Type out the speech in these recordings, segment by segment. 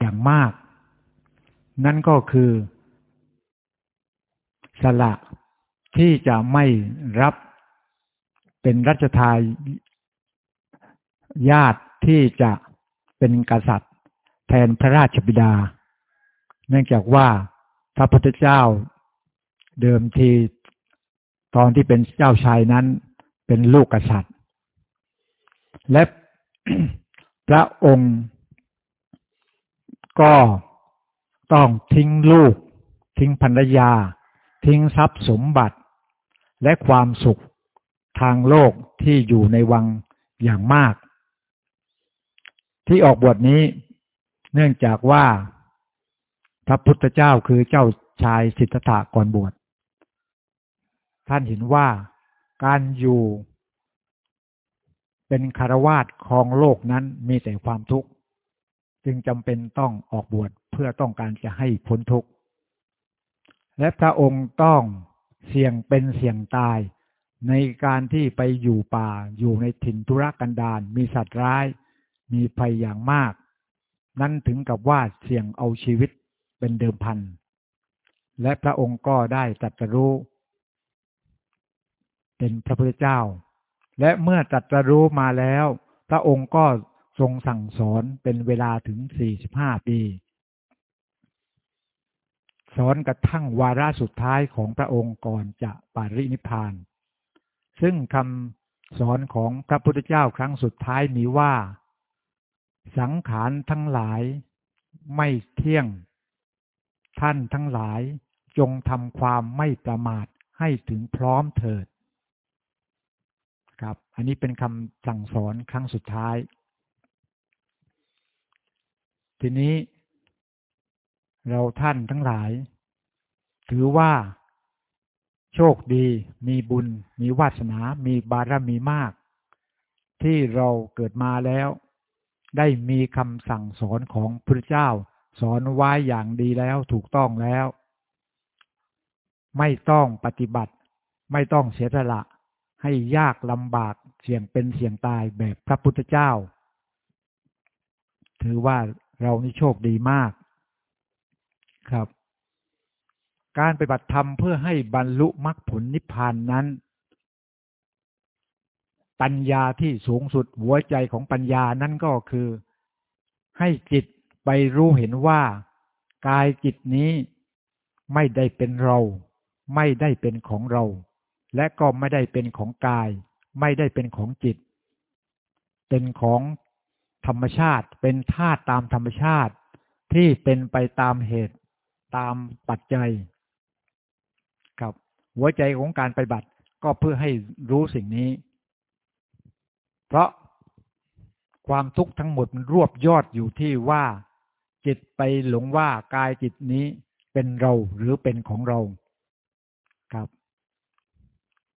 อย่างมาก นั่นก็คือสละที่จะไม่รับเป็นรัชทายญาติที่จะเป็นกษัตริย์ แทนพระราชบิดา เนื่องจากว่าพระพุทธเจ้าเดิมทีตอนที่เป็นเจ้าชายนั้นเป็นลูกกษัตริย์ และพระองค์ ก็ต้องทิ้งลูก ทิ้งภรรยา ทิ้งทรัพย์สมบัติ และความสุขทางโลกที่อยู่ในวังอย่างมาก ที่ออกบทนี้เนื่องจากว่าพระพุทธเจ้าคือเจ้าชายสิทธัตถะก่อนบวชท่านเห็นว่าการอยู่เป็นคารวาสครองโลกนั้นมีแต่ความทุกข์ จึงจำเป็นต้องออกบวชเพื่อต้องการจะให้พ้นทุกข์ และพระองค์ต้องเสี่ยงเป็นเสี่ยงตาย ในการที่ไปอยู่ป่าอยู่ในถิ่นธุรกันดารมีสัตว์ร้าย มีภัยอย่างมาก นั่นถึงกับว่าเสี่ยงเอาชีวิตเป็นเดิมพัน และพระองค์ก็ได้ตรัสรู้เป็นพระพุทธเจ้า และเมื่อตรัสรู้มาแล้ว พระองค์ก็ ทรงสั่งสอนเป็นเวลาถึง 45 ปี สอนกระทั่งวาระสุดท้ายของพระองค์ก่อนจะปารินิพาน ซึ่งคำสอนของพระพุทธเจ้าครั้งสุดท้ายมีว่า สังขารทั้งหลายไม่เที่ยง ท่านทั้งหลายจงทำความไม่ประมาทให้ถึงพร้อมเถิด ครับ อันนี้เป็นคำสั่งสอนครั้งสุดท้าย ทีนี้ เราท่านทั้งหลาย ถือว่า โชคดี มีบุญ มีวาสนา มีบารมีมาก ที่เราเกิดมาแล้ว ได้มีคำสั่งสอนของพระเจ้า สอนไว้อย่างดีแล้วถูกต้องแล้ว ไม่ต้องปฏิบัติ ไม่ต้องเสียสละให้ยากลำบากเสี่ยงเป็นเสี่ยงตายแบบพระพุทธเจ้า ถือว่า เรานี่โชคดีมากครับ การไปบัติธรรมเพื่อให้บรรลุมรรคผลนิพพานนั้น ปัญญาที่สูงสุดหัวใจของปัญญานั่นก็คือ ให้จิตไปรู้เห็นว่ากายจิตนี้ไม่ได้เป็นเรา ไม่ได้เป็นของเรา และก็ไม่ได้เป็นของกาย ไม่ได้เป็นของจิต เป็นของ ธรรมชาติ เป็นธาตุตามธรรมชาติที่เป็นไปตามเหตุตามปัจจัย ครับ หัวใจของการไปบัติก็เพื่อให้รู้สิ่งนี้ เพราะความทุกข์ทั้งหมดมันรวบยอดอยู่ที่ว่าจิตไปหลงว่ากายจิตนี้เป็นเราหรือเป็นของเราครับ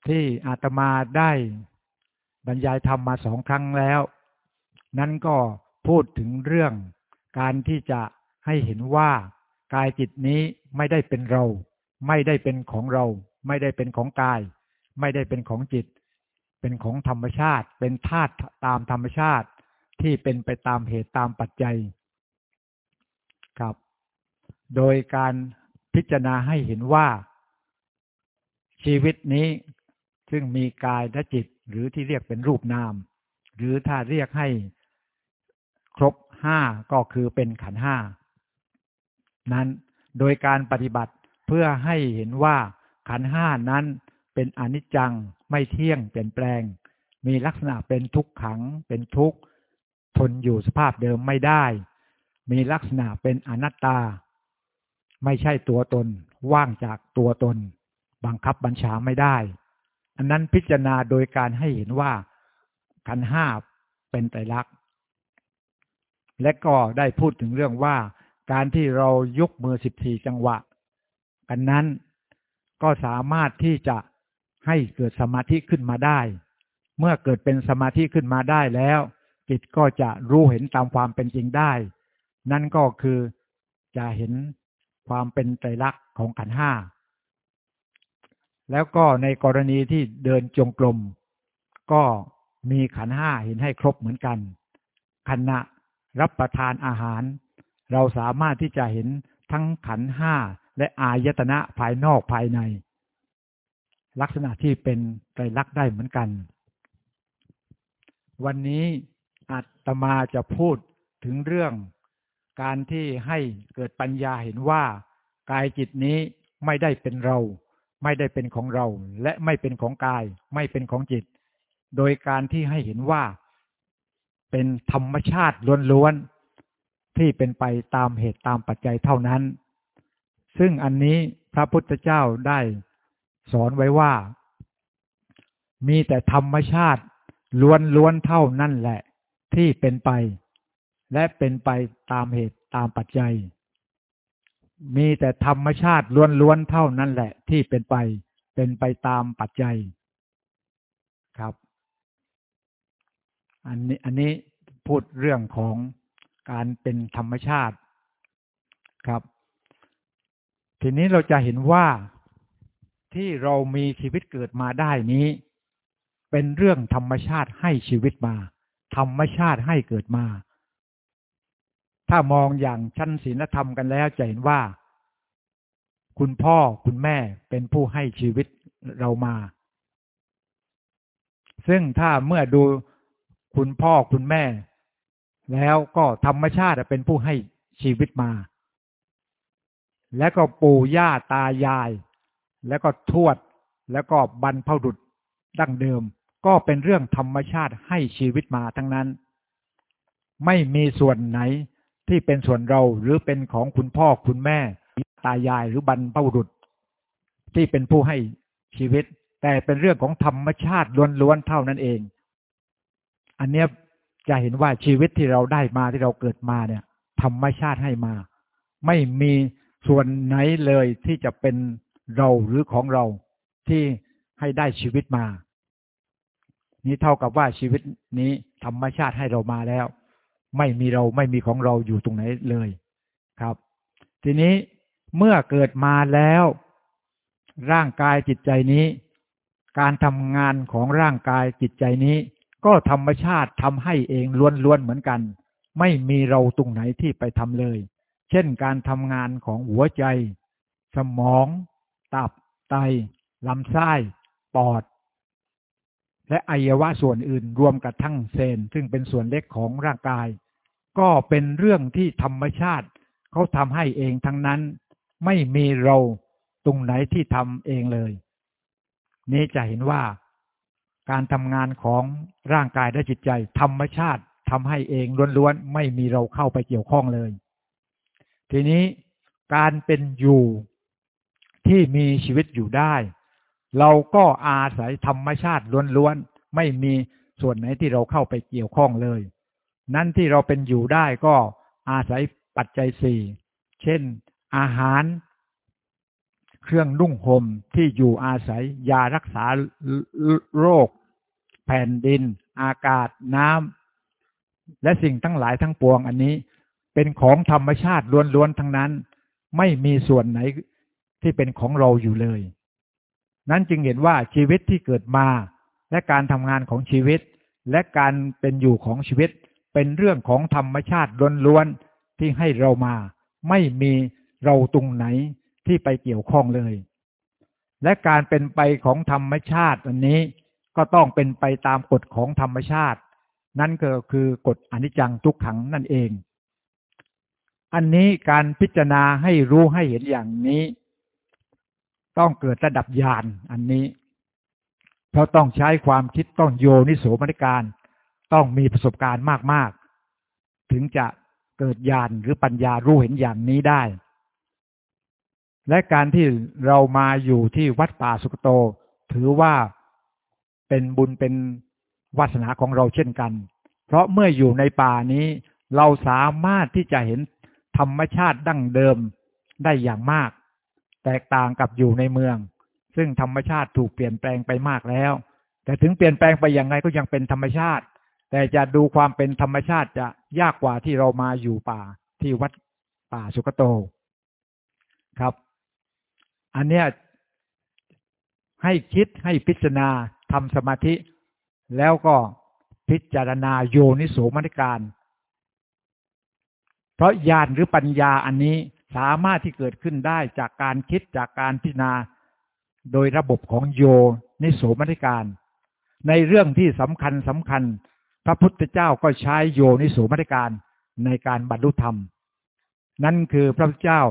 ที่อาตมาได้บรรยายธรรมมาสองครั้งแล้ว นั้นก็พูดถึงเรื่องการที่จะให้เห็นว่ากายจิตนี้ไม่ได้เป็นเรา ไม่ได้เป็นของเรา ไม่ได้เป็นของกาย ไม่ได้เป็นของจิต เป็นของธรรมชาติ เป็นธาตุตามธรรมชาติที่เป็นไปตามเหตุตามปัจจัยครับ โดยการพิจารณาให้เห็นว่า ชีวิตนี้ซึ่งมีกายและจิต หรือที่เรียกเป็นรูปนาม หรือถ้าเรียกให้ ครบห้าก็คือเป็นขันห้านั้นโดยการปฏิบัติเพื่อให้เห็นว่าขันห้านั้นเป็นอนิจจังไม่เที่ยงเปลี่ยนแปลง มีลักษณะเป็นทุกขังเป็นทุกข์ทนอยู่สภาพเดิมไม่ได้ มีลักษณะเป็นอนัตตา ไม่ใช่ตัวตน ว่างจากตัวตน บังคับบัญชาไม่ได้ อันนั้นพิจารณาโดยการให้เห็นว่าขันห้าเป็นไตรลักษณ์ และก็ได้พูดถึงเรื่องว่าการที่เรายกมือสิบสี่จังหวะ กันนั้นก็สามารถที่จะให้เกิดสมาธิขึ้นมาได้ เมื่อเกิดเป็นสมาธิขึ้นมาได้แล้วจิตก็จะรู้เห็นตามความเป็นจริงได้ นั่นก็คือจะเห็นความเป็นไตรลักษณ์ของขันห้า แล้วก็ในกรณีที่เดินจงกรมก็มีขันห้าเห็นให้ครบเหมือนกันขณะ รับประทานอาหาร เราสามารถที่จะเห็นทั้งขันห้าและอายตนะภายนอกภายใน ลักษณะที่เป็นไตรลักษณ์ได้เหมือนกัน วันนี้อาตมาจะพูดถึงเรื่องการที่ให้เกิดปัญญาเห็นว่ากายจิตนี้ไม่ได้เป็นเรา ไม่ได้เป็นของเรา และไม่เป็นของกาย ไม่เป็นของจิต โดยการที่ให้เห็นว่า เป็นธรรมชาติล้วนๆที่เป็นไปตามเหตุตามปัจจัยเท่านั้น ซึ่งอันนี้พระพุทธเจ้าได้สอนไว้ว่า มีแต่ธรรมชาติล้วนๆเท่านั้นแหละ ที่เป็นไป และเป็นไปตามเหตุตามปัจจัย มีแต่ธรรมชาติล้วนๆเท่านั้นแหละ ที่เป็นไป เป็นไปตามปัจจัย ครับ อันนี้อันนี้พูดเรื่องของการเป็นธรรมชาติครับ ทีนี้เราจะเห็นว่าที่เรามีชีวิตเกิดมาได้นี้ เป็นเรื่องธรรมชาติให้ชีวิตมา ธรรมชาติให้เกิดมา ถ้ามองอย่างชั้นศีลธรรมกันแล้วจะเห็นว่า คุณพ่อคุณแม่เป็นผู้ให้ชีวิตเรามา ซึ่งถ้าเมื่อดู คุณพ่อคุณแม่ แล้วก็ธรรมชาติเป็นผู้ให้ชีวิตมา และก็ปู่ย่าตายาย แล้วก็ทวด แล้วก็บรรพบุรุษดั้งเดิม ก็เป็นเรื่องธรรมชาติให้ชีวิตมาทั้งนั้น ไม่มีส่วนไหนที่เป็นส่วนเราหรือเป็นของคุณพ่อคุณแม่ ตายายหรือบรรพบุรุษ ที่เป็นผู้ให้ชีวิต แต่เป็นเรื่องของธรรมชาติล้วนๆเท่านั้นเอง อันเนี้ยจะเห็นว่าชีวิตที่เราได้มาที่เราเกิดมาเนี่ย ธรรมชาติให้มา ไม่มีส่วนไหนเลยที่จะเป็นเราหรือของเราที่ให้ได้ชีวิตมา นี่เท่ากับว่าชีวิตนี้ธรรมชาติให้เรามาแล้ว ไม่มีเราไม่มีของเราอยู่ตรงไหนเลยครับ ทีนี้เมื่อเกิดมาแล้ว ร่างกายจิตใจนี้ การทำงานของร่างกายจิตใจนี้ ก็ธรรมชาติทำให้เองล้วนๆเหมือนกัน ไม่มีเราตรงไหนที่ไปทำเลย เช่นการทำงานของหัวใจ สมอง ตับ ไตลำไส้ ปอด และอวัยวะส่วนอื่นรวมกับทั้งเซนซึ่งเป็นส่วนเล็กของร่างกาย ก็เป็นเรื่องที่ธรรมชาติเขาทำให้เองทั้งนั้น ไม่มีเราตรงไหนที่ทำเองเลย นี่จะเห็นว่า การทำงานของร่างกายและจิตใจ ธรรมชาติทำให้เองล้วนๆ ไม่มีเราเข้าไปเกี่ยวข้องเลย ทีนี้การเป็นอยู่ที่มีชีวิตอยู่ได้ เราก็อาศัยธรรมชาติล้วนๆ ไม่มีส่วนไหนที่เราเข้าไปเกี่ยวข้องเลย นั้นที่เราเป็นอยู่ได้ก็อาศัยปัจจัยสี่ เช่น อาหาร เครื่องนุ่งห่มที่อยู่อาศัย ยารักษาโรค แผ่นดิน อากาศน้ำและสิ่งทั้งหลายทั้งปวงอันนี้ เป็นของธรรมชาติล้วนๆทั้งนั้น ไม่มีส่วนไหนที่เป็นของเราอยู่เลย นั้นจึงเห็นว่าชีวิตที่เกิดมา และการทำงานของชีวิต และการเป็นอยู่ของชีวิต เป็นเรื่องของธรรมชาติล้วนๆที่ให้เรามา ไม่มีเราตรงไหน ที่ไปเกี่ยวข้องเลย และการเป็นไปของธรรมชาติอันนี้ก็ต้องเป็นไปตามกฎของธรรมชาติ นั่นก็คือกฎอนิจจังทุกขังนั่นเอง อันนี้การพิจารณาให้รู้ให้เห็นอย่างนี้ ต้องเกิดระดับญาณอันนี้ เพราะต้องใช้ความคิดต้องโยนิโสมนิการ ต้องมีประสบการณ์มาก ๆ ถึงจะเกิดญาณหรือปัญญารู้เห็นอย่างนี้ได้ และการที่เรามาอยู่ที่วัดป่าสุกโต ถือว่าเป็นบุญเป็นวาสนาของเราเช่นกัน เพราะเมื่ออยู่ในป่านี้ เราสามารถที่จะเห็นธรรมชาติดั้งเดิมได้อย่างมาก แตกต่างกับอยู่ในเมือง ซึ่งธรรมชาติถูกเปลี่ยนแปลงไปมากแล้ว แต่ถึงเปลี่ยนแปลงไปอย่างไรก็ยังเป็นธรรมชาติ แต่จะดูความเป็นธรรมชาติจะยากกว่าที่เรามาอยู่ป่าที่วัดป่าสุกโตครับ อันเนี้ยให้คิดให้พิจารณาทำสมาธิ แล้วก็พิจารณาโยนิโสมนิการ เพราะญาณหรือปัญญาอันนี้สามารถที่เกิดขึ้นได้จากการคิดจากการพิจารณา โดยระบบของโยนิโสมนิการ ในเรื่องที่สำคัญสำคัญ พระพุทธเจ้าก็ใช้โยนิโสมนิการในการบรรลุธรรม นั่นคือพระพุทธเจ้า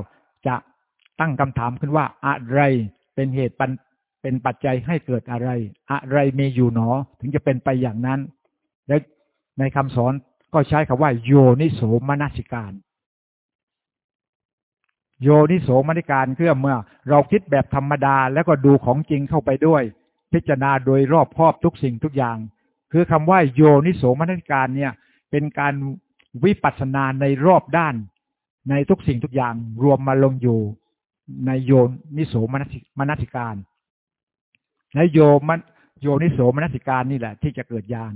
จะ ตั้งคำถามขึ้นว่าอะไรเป็นเหตุเป็นปัจจัยให้เกิดอะไร อะไรมีอยู่หนอ ถึงจะเป็นไปอย่างนั้น และในคำสอนก็ใช้คำว่า โยนิโสมนสิการ โยนิโสมนสิการคือเมื่อ เราคิดแบบธรรมดาแล้วก็ดูของจริงเข้าไปด้วย พิจารณาโดยรอบครอบทุกสิ่งทุกอย่าง คือคำว่า โยนิโสมนสิการเนี่ย เป็นการวิปัสสนาในรอบด้าน ในทุกสิ่งทุกอย่างรวมมาลงอยู่ ในโยนิโสมนสิการในโยมันโยนิโสมนสิการนี่แหละ ที่จะเกิดญาณ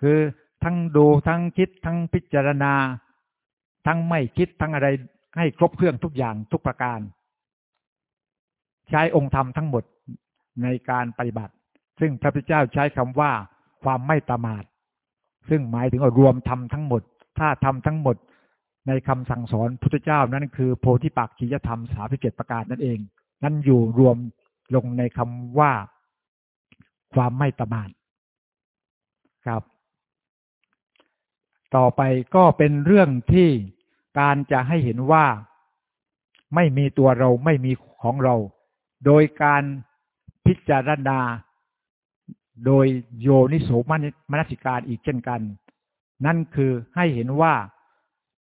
คือทั้งดูทั้งคิดทั้งพิจารณา ทั้งไม่คิดทั้งอะไรให้ครบเครื่องทุกอย่างทุกประการ ใช้องค์ธรรมทั้งหมดในการปฏิบัติ ซึ่งพระพุทธเจ้าใช้คำว่าความไม่ตมาดซึ่งหมายถึงว่ารวมธรรมทั้งหมด ถ้าทำทั้งหมด ในคำสั่งสอนพุทธเจ้านั้นคือโพธิปักขียธรรมสาพิเกตประการนั่นเอง นั่นอยู่รวมลงในคำว่าความไม่ตมาดครับ ต่อไปก็เป็นเรื่องที่การจะให้เห็นว่าไม่มีตัวเราไม่มีของเรา โดยการพิจารณา โดยโยนิโสมนสิการอีกเช่นกัน นั่นคือให้เห็นว่า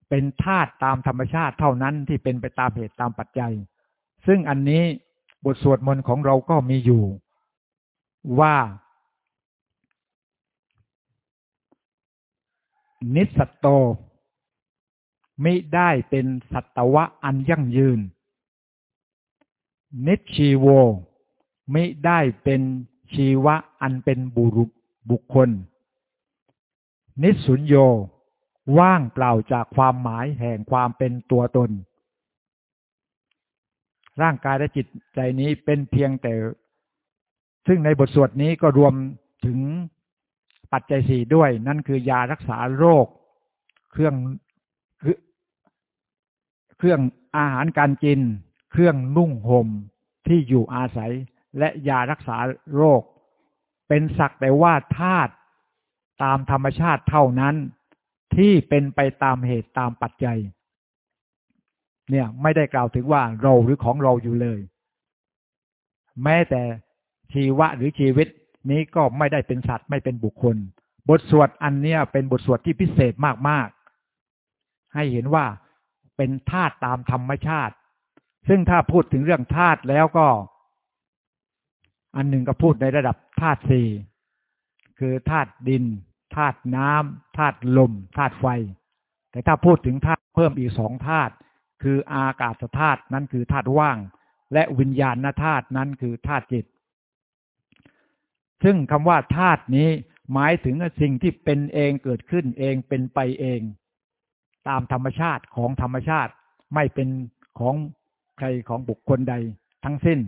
เป็นธาตุตามธรรมชาติเท่านั้นที่เป็นไปตามเหตุตามปัจจัย ซึ่งอันนี้บทสวดมนต์ของเราก็มีอยู่ว่า นิสตโตมิได้เป็นสัตวะอันยั่งยืน นิชีโวมิได้เป็นชีวะอันเป็นบุรุษบุคคล นิสุญโย ว่างเปล่าจากความหมายแห่งความเป็นตัวตน ร่างกายและจิตใจนี้เป็นเพียงแต่ ซึ่งในบทสวดนี้ก็รวมถึงปัจจัยสี่ด้วย นั่นคือยารักษาโรค เครื่องเครื่องอาหารการกิน เครื่องนุ่งห่มที่อยู่อาศัย และยารักษาโรค เป็นสักแต่ว่าธาตุตามธรรมชาติเท่านั้น ที่เป็นไปตามเหตุตามปัจจัย เนี่ยไม่ได้กล่าวถึงว่าเราหรือของเราอยู่เลย แม้แต่ชีวะหรือชีวิตนี้ก็ไม่ได้เป็นสัตว์ไม่เป็นบุคคล บทสวดอันเนี้ยเป็นบทสวดที่พิเศษมากๆ ให้เห็นว่าเป็นธาตุตามธรรมชาติ ซึ่งถ้าพูดถึงเรื่องธาตุแล้วก็ อันหนึ่งก็พูดในระดับธาตุสี่คือธาตุดิน ธาตุน้ำธาตุลมธาตุไฟ แต่ถ้าพูดถึงธาตุเพิ่มอีกสองธาตุคืออากาศธาตุนั้นคือธาตุว่าง และวิญญาณธาตุนั้นคือธาตุจิต ซึ่งคำว่าธาตุนี้หมายถึงสิ่งที่เป็นเองเกิดขึ้นเองเป็นไปเอง ตามธรรมชาติของธรรมชาติไม่เป็นของใครของบุคคลใดทั้งสิ้น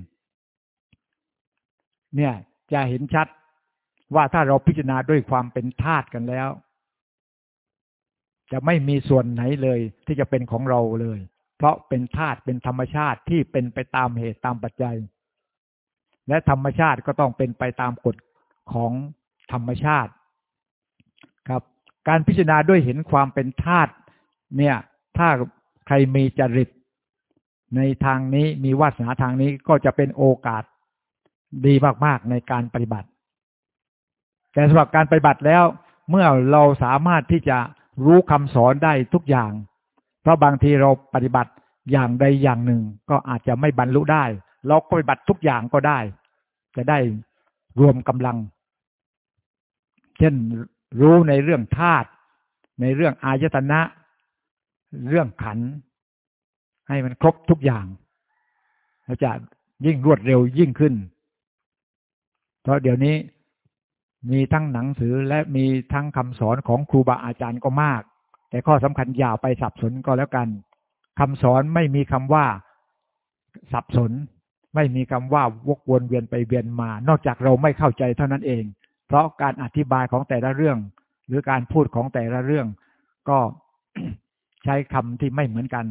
เนี่ยจะเห็นชัด ว่าถ้าเราพิจารณาด้วยความเป็นธาตุกันแล้ว จะไม่มีส่วนไหนเลย ที่จะเป็นของเราเลย เพราะเป็นธาตุเป็นธรรมชาติที่เป็นไปตามเหตุตามปัจจัย และธรรมชาติก็ต้องเป็นไปตามกฎของธรรมชาติ ครับ การพิจารณาด้วยเห็นความเป็นธาตุเนี่ย ถ้าใครมีจริตในทางนี้มีวาสนาทางนี้ก็จะเป็นโอกาสดีมาก ๆ ในการปฏิบัติ แต่สำหรับการปฏิบัติแล้ว เมื่อเราสามารถที่จะรู้คำสอนได้ทุกอย่าง เพราะบางทีเราปฏิบัติอย่างใดอย่างหนึ่ง ก็อาจจะไม่บรรลุได้ เราก็ปฏิบัติทุกอย่างก็ได้ จะได้รวมกำลัง เช่นรู้ในเรื่องธาตุในเรื่องอายตนะ เรื่องขัน ให้มันครบทุกอย่างเราจะยิ่งรวดเร็วยิ่งขึ้น เพราะเดี๋ยวนี้ มีทั้งหนังสือและมีทั้งคำสอนของครูบาอาจารย์ก็มาก แต่ข้อสำคัญอย่าไปสับสนก็แล้วกันคำสอนไม่มีคำว่าสับสน ไม่มีคำว่าวกวนเวียนไปเวียนมา นอกจากเราไม่เข้าใจเท่านั้นเอง เพราะการอธิบายของแต่ละเรื่อง หรือการพูดของแต่ละเรื่อง ก็ใช้ช้คำที่ไม่เหมือนกัน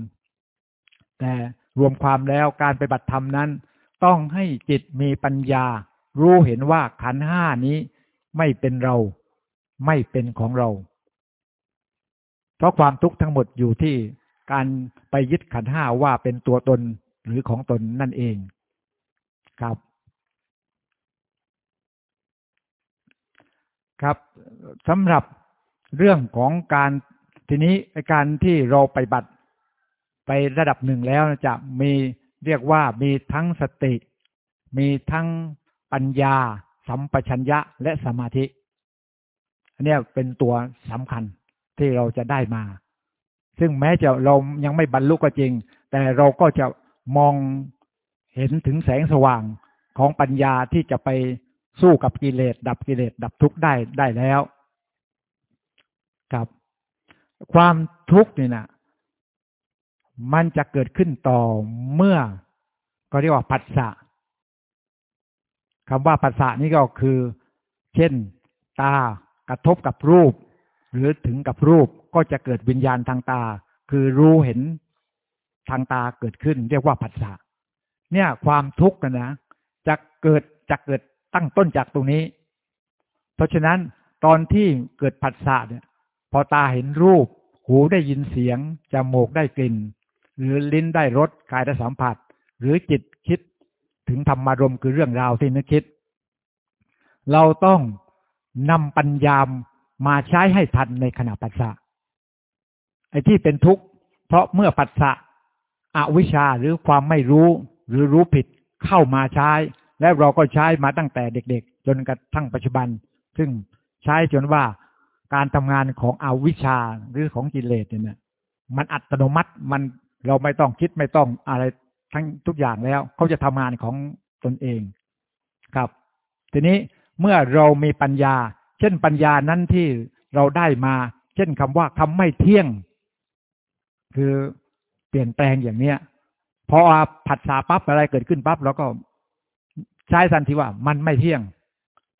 แต่รวมความแล้วการไปบัติธรรมนั้น ต้องให้จิตมีปัญญา รู้เห็นว่าขันห้านี้ ไม่เป็นเรา ไม่เป็นของเรา เพราะความทุกข์ทั้งหมดอยู่ที่การไปยึดขันห้าว่าเป็นตัวตนหรือของตนนั่นเอง ครับ ครับสำหรับเรื่องของการทีนี้การที่เราไปบัตรไประดับหนึ่งแล้วจะมีเรียกว่ามีทั้งสติ มีทั้งปัญญา สัมปชัญญะและสมาธิ อันนี้เป็นตัวสำคัญที่เราจะได้มา ซึ่งแม้จะเรายังไม่บรรลุก็จริง แต่เราก็จะมองเห็นถึงแสงสว่างของปัญญาที่จะไปสู้กับกิเลส ดับกิเลส ดับทุกข์ได้ได้แล้วครับ ความทุกข์นี่นะมันจะเกิดขึ้นต่อเมื่อก็เรียกว่าผัสสะ คำว่าผัสสะนี่ก็คือ เช่น ตากระทบกับรูป หรือถึงกับรูปก็จะเกิดวิญญาณทางตา คือรู้เห็นทางตาเกิดขึ้น เรียกว่าผัสสะเนี่ย ความทุกข์นะจะเกิดจะเกิดตั้งต้นจากตรงนี้ เพราะฉะนั้นตอนที่เกิดผัสสะเนี่ย พอตาเห็นรูป หูได้ยินเสียงจมูกได้กลิ่น หรือลิ้นได้รสกายได้สัมผัส หรือจิต ถึงธรรมารมคือเรื่องราวที่นึกคิด เราต้องนำปัญญามมาใช้ให้ทันในขณะปัสสะไอ้ที่เป็นทุกข์ เพราะเมื่อปัสสะอวิชชาหรือความไม่รู้หรือรู้ผิดเข้ามาใช้ และเราก็ใช้มาตั้งแต่เด็กๆ จนกระทั่งปัจจุบัน ซึ่งใช้จนว่าการทำงานของอวิชชาหรือของกิเลสเนี่ยมันอัตโนมัติมันเราไม่ต้องคิดไม่ต้องอะไร ทั้งทุกอย่างแล้วเขาจะทำงานของตนเองครับ ทีนี้เมื่อเรามีปัญญา เช่นปัญญานั้นที่เราได้มา เช่นคำว่าคำไม่เที่ยง คือเปลี่ยนแปลงอย่างเนี้ยพอผัดสาปั๊บอะไรเกิดขึ้นปั๊บเราก็ใช้สันทีว่ามันไม่เที่ยง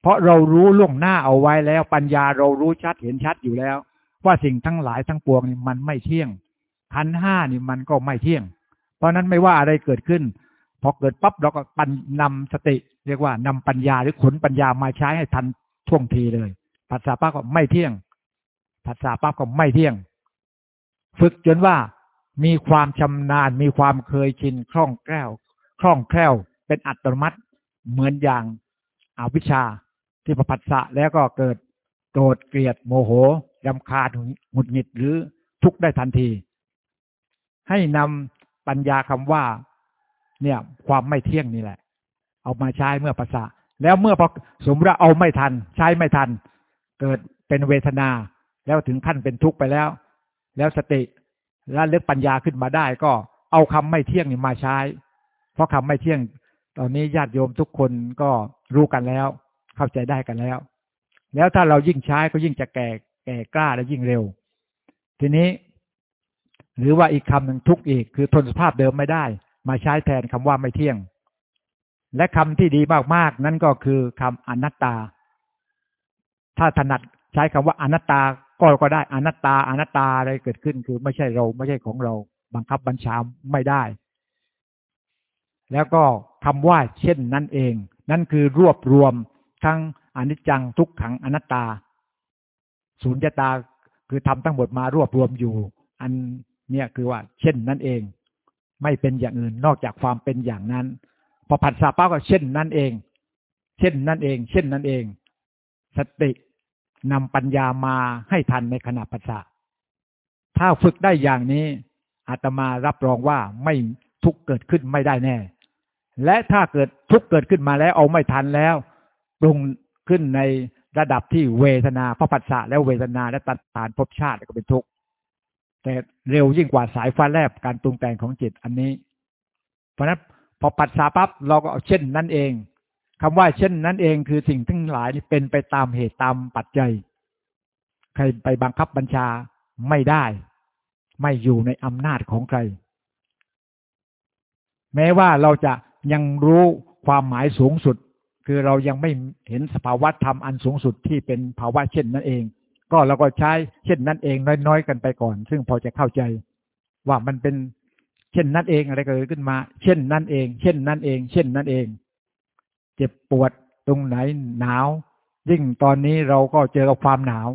เพราะเรารู้ล่วงหน้าเอาไว้แล้ว ปัญญาเรารู้ชัดเห็นชัดอยู่แล้ว ว่าสิ่งทั้งหลายทั้งปวงนี่มันไม่เที่ยงขันห้านี่มันก็ไม่เที่ยง เพราะนั้นไม่ว่าอะไรเกิดขึ้น พอเกิดปั๊บเราก็ปันนำสติ เรียกว่านำปัญญาหรือขนปัญญามาใช้ให้ทันท่วงทีเลยผัสสะปั๊บก็ไม่เที่ยงผัสสะปั๊บก็ไม่เที่ยง ฝึกจนว่ามีความชำนาญ มีความเคยชินคล่องแคล่วคล่องแคล่ว เป็นอัตโนมัติเหมือนอย่างอาวิชชาที่ประพัสสะแล้วก็เกิดโกรธเกลียดโมโหยำคาดหงุดหงิดหรือทุกข์ได้ทันที ให้นำ ปัญญาคำว่า เนี่ย ความไม่เที่ยงนี่แหละ เอามาใช้เมื่อภาษาแล้วเมื่อพอสมมติเอาไม่ทัน ใช้ไม่ทัน เกิดเป็นเวทนา แล้วถึงขั้นเป็นทุกข์ไปแล้ว แล้วสติและเลือกปัญญาขึ้นมาได้ ก็เอาคำไม่เที่ยงนี่มาใช้ เพราะคำไม่เที่ยง ตอนนี้ญาติโยมทุกคนก็รู้กันแล้ว เข้าใจได้กันแล้ว แล้วถ้าเรายิ่งใช้ก็ยิ่งจะแก่แก่กล้าและยิ่งเร็ว ทีนี้ หรือว่าอีกคำหนึ่งทุกอีก คือทนสภาพเดิมไม่ได้ มาใช้แทนคำว่าไม่เที่ยง และคำที่ดีมากๆ นั่นก็คือคำอนัตตา ถ้าถนัดใช้คำว่าอนัตตาก็ก็ได้อนัตตาอนัตตาอะไรเกิดขึ้น คือไม่ใช่เราไม่ใช่ของเรา บังคับบัญชาไม่ได้ แล้วก็คำว่าเช่นนั่นเอง นั่นคือรวบรวมทั้งอนิจจังทุกขังอนัตตาศูนย์ตาคือทำทั้งหมดมารวบรวมอยู่ อัน เนี่ยคือว่า เช่นนั่นเอง ไม่เป็นอย่างอื่นนอกจากความเป็นอย่างนั้น พอผัดสาป้าก็เช่นนั่นเอง เช่นนั่นเอง เช่นนั่นเอง สตินำปัญญามาให้ทันในขณะปัสสะถ้าฝึกได้อย่างนี้อาตมารับรองว่าไม่ทุกเกิดขึ้นไม่ได้แน่ และถ้าเกิดทุกเกิดขึ้นมาแล้วเอาไม่ทันแล้วปรุงขึ้นในระดับที่เวทนาพระปัสสะแล้วเวทนาและตัดฐานภพชาติก็เป็นทุกข์ แต่เร็วยิ่งกว่าสายฟ้าแลบการปรุงแต่งของจิตอันนี้ เพราะนั้นพอปัสสะปั๊บเราก็เอาเช่นนั้นเองคำว่าเช่นนั้นเองคือสิ่งทั้งหลายนี่เป็นไปตามเหตุตามปัจจัย ใครไปบังคับบัญชาไม่ได้ ไม่อยู่ในอำนาจของใคร แม้ว่าเราจะยังรู้ความหมายสูงสุด คือเรายังไม่เห็นสภาวะธรรมอันสูงสุดที่เป็นภาวะเช่นนั่นเอง ก็เราก็ใช้เช่นนั้นเองน้อยๆกันไปก่อน ซึ่งพอจะเข้าใจ ว่ามันเป็นเช่นนั้นเองอะไรเกิดขึ้นมา เช่นนั้นเอง เช่นนั้นเอง เช่นนั้นเอง เจ็บปวดตรงไหนหนาว ยิ่งตอนนี้เราก็เจอกับความหนาว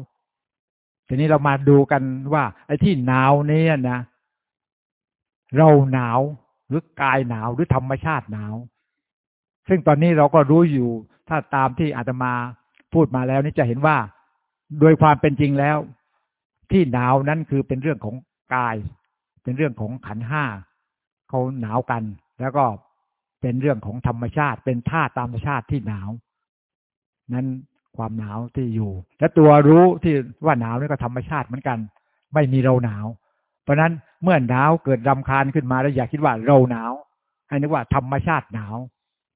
ทีนี้เรามาดูกันว่า ไอ้ที่หนาวนี้นะเราหนาวหรือกายหนาวหรือธรรมชาติหนาว ซึ่งตอนนี้เราก็รู้อยู่ถ้าตามที่อาตมาพูดมาแล้วนี่จะเห็นว่า โดยความเป็นจริงแล้ว ที่หนาวนั้นคือเป็นเรื่องของกาย เป็นเรื่องของขันห้าเขาหนาวกัน แล้วก็เป็นเรื่องของธรรมชาติ เป็นธาตุธรรมชาติที่หนาว นั้นความหนาวที่อยู่ และตัวรู้ที่ว่าหนาวนี่ก็ธรรมชาติเหมือนกัน ไม่มีเราหนาว เพราะนั้นเมื่อหนาวเกิดรำคาญขึ้นมาแล้วอยากคิดว่าเราหนาว ให้นึกว่าธรรมชาติหนาว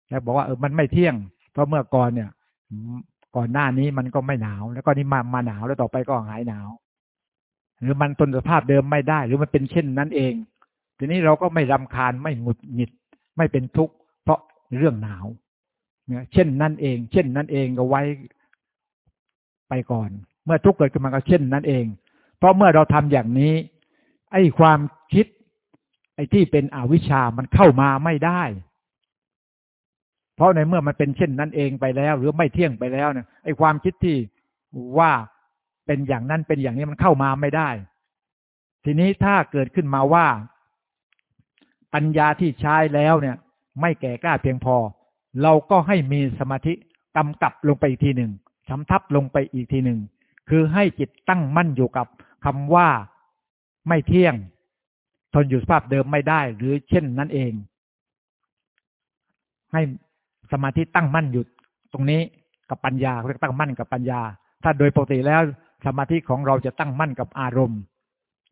แล้วบอกว่าเออมันไม่เที่ยง เพราะเมื่อก่อนเนี่ย ก่อนหน้านี้มันก็ไม่หนาว แล้วก็นี่มามาหนาวแล้วต่อไปก็หายหนาว หรือมันทนสภาพเดิมไม่ได้ หรือมันเป็นเช่นนั้นเอง ทีนี้เราก็ไม่รำคาญไม่หงุดหงิด ไม่เป็นทุกข์เพราะเรื่องหนาวเนี่ยเช่นนั้นเอง เช่นนั้นเองก็ไว้ไปก่อน เมื่อทุกข์เกิดขึ้นมาก็เช่นนั้นเอง เพราะเมื่อเราทำอย่างนี้ ไอ้ความคิด ไอ้ที่เป็นอวิชามันเข้ามาไม่ได้ เพราะในเมื่อมันเป็นเช่นนั้นเองไปแล้ว หรือไม่เที่ยงไปแล้วเนี่ยไอ้ความคิดที่ว่าเป็นอย่างนั้นเป็นอย่างนี้มันเข้ามาไม่ได้ ทีนี้ถ้าเกิดขึ้นมาว่า ปัญญาที่ใช้แล้วเนี่ย ไม่แก่กล้าเพียงพอ เราก็ให้มีสมาธิกำกับลงไปอีกทีหนึ่งสำทับลงไปอีกทีหนึ่งคือให้จิตตั้งมั่นอยู่กับคำว่าไม่เที่ยง ทนอยู่สภาพเดิมไม่ได้ หรือเช่นนั้นเอง ให้ สมาธิตั้งมั่นอยู่ตรงนี้กับปัญญาเรียกตั้งมั่นกับปัญญา ถ้าโดยปกติแล้วสมาธิของเราจะตั้งมั่นกับอารมณ์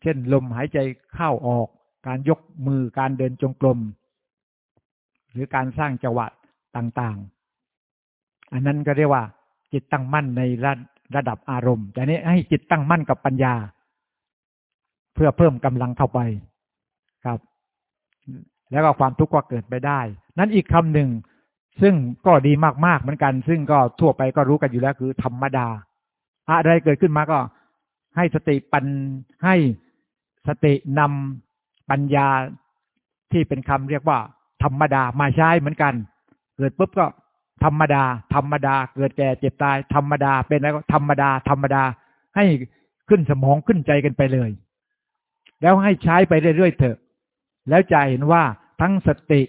เช่น ลมหายใจเข้าออก การยกมือการเดินจงกรมหรือการสร้างจังหวะต่างๆ อันนั้นก็เรียกว่า จิตตั้งมั่นในระระดับอารมณ์ แต่นี้ให้จิตตั้งมั่นกับปัญญา เพื่อเพิ่มกำลังเข้าไปครับ แล้วก็ความทุกข์ก็เกิดไปได้ นั้นอีกคำหนึ่ง ซึ่งก็ดีมากๆเหมือนกัน ซึ่งก็ทั่วไปก็รู้กันอยู่แล้วคือธรรมดา อะไรเกิดขึ้นมาก็ให้สติปัญให้สตินำปัญญาที่เป็นคำเรียกว่า ธรรมดามาใช้เหมือนกัน เกิดปุ๊บก็ธรรมดา ธรรมดา เกิดแก่เจ็บตาย ธรรมดาเป็นอะไรก็ธรรมดา ธรรมดา ให้ขึ้นสมองขึ้นใจกันไปเลย แล้วให้ใช้ไปเรื่อยๆเถอะ แล้วจะเห็นว่าทั้งสติ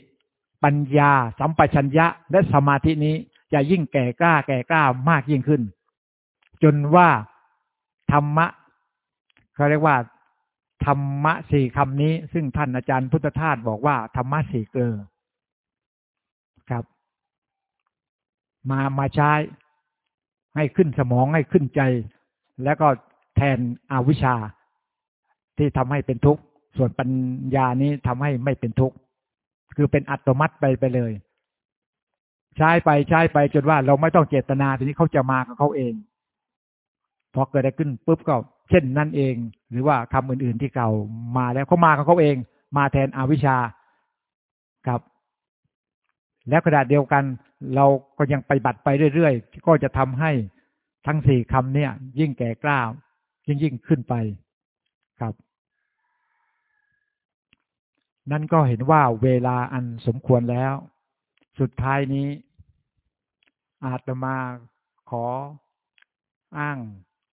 ปัญญา สัมปชัญญะ และสมาธินี้จะยิ่งแก่กล้า แก่กล้ามากยิ่งขึ้น จนว่าธรรมะเขาเรียกว่าธรรมะสี่คำนี้ ซึ่งท่านอาจารย์พุทธทาสบอกว่าธรรมะสี่เกลอครับ มามาใช้ให้ขึ้นสมองให้ขึ้นใจ แล้วก็แทนอาวิชชาที่ทำให้เป็นทุกข์ ส่วนปัญญานี้ทำให้ไม่เป็นทุกข์ คือเป็นอัตโนมัติไปไปเลย ใช้ไปใช้ไปจนว่าเราไม่ต้องเจตนาทีนี้เขาจะมากับเขาเองพอเกิดอะไรขึ้นปุ๊บก็เช่นนั่นเอง หรือว่าคำอื่น ๆที่เก่ามาแล้วเขามากับเขาเอง มาแทนอวิชชาครับ แล้วกระดาษเดียวกัน เราก็ยังไปบัตรไปเรื่อยๆก็จะทำให้ทั้งสี่คำเนี่ย ยิ่งแก่กล้ายิ่งยิ่งขึ้นไปครับ นั่นก็เห็นว่าเวลาอันสมควรแล้ว สุดท้ายนี้ อาตมาขออ้าง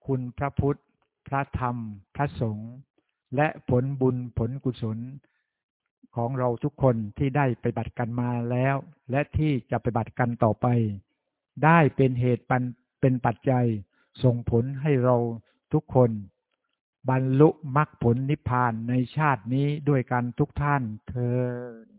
คุณพระพุทธ พระธรรม พระสงฆ์และผลบุญผลกุศลของเราทุกคนที่ได้ไปบัติกันมาแล้ว และที่จะไปบัติกันต่อไป ได้เป็นเหตุเป็นปัจจัย ส่งผลให้เราทุกคน บรรลุมรรคผลนิพพานในชาตินี้ด้วยกันทุกท่านเธอ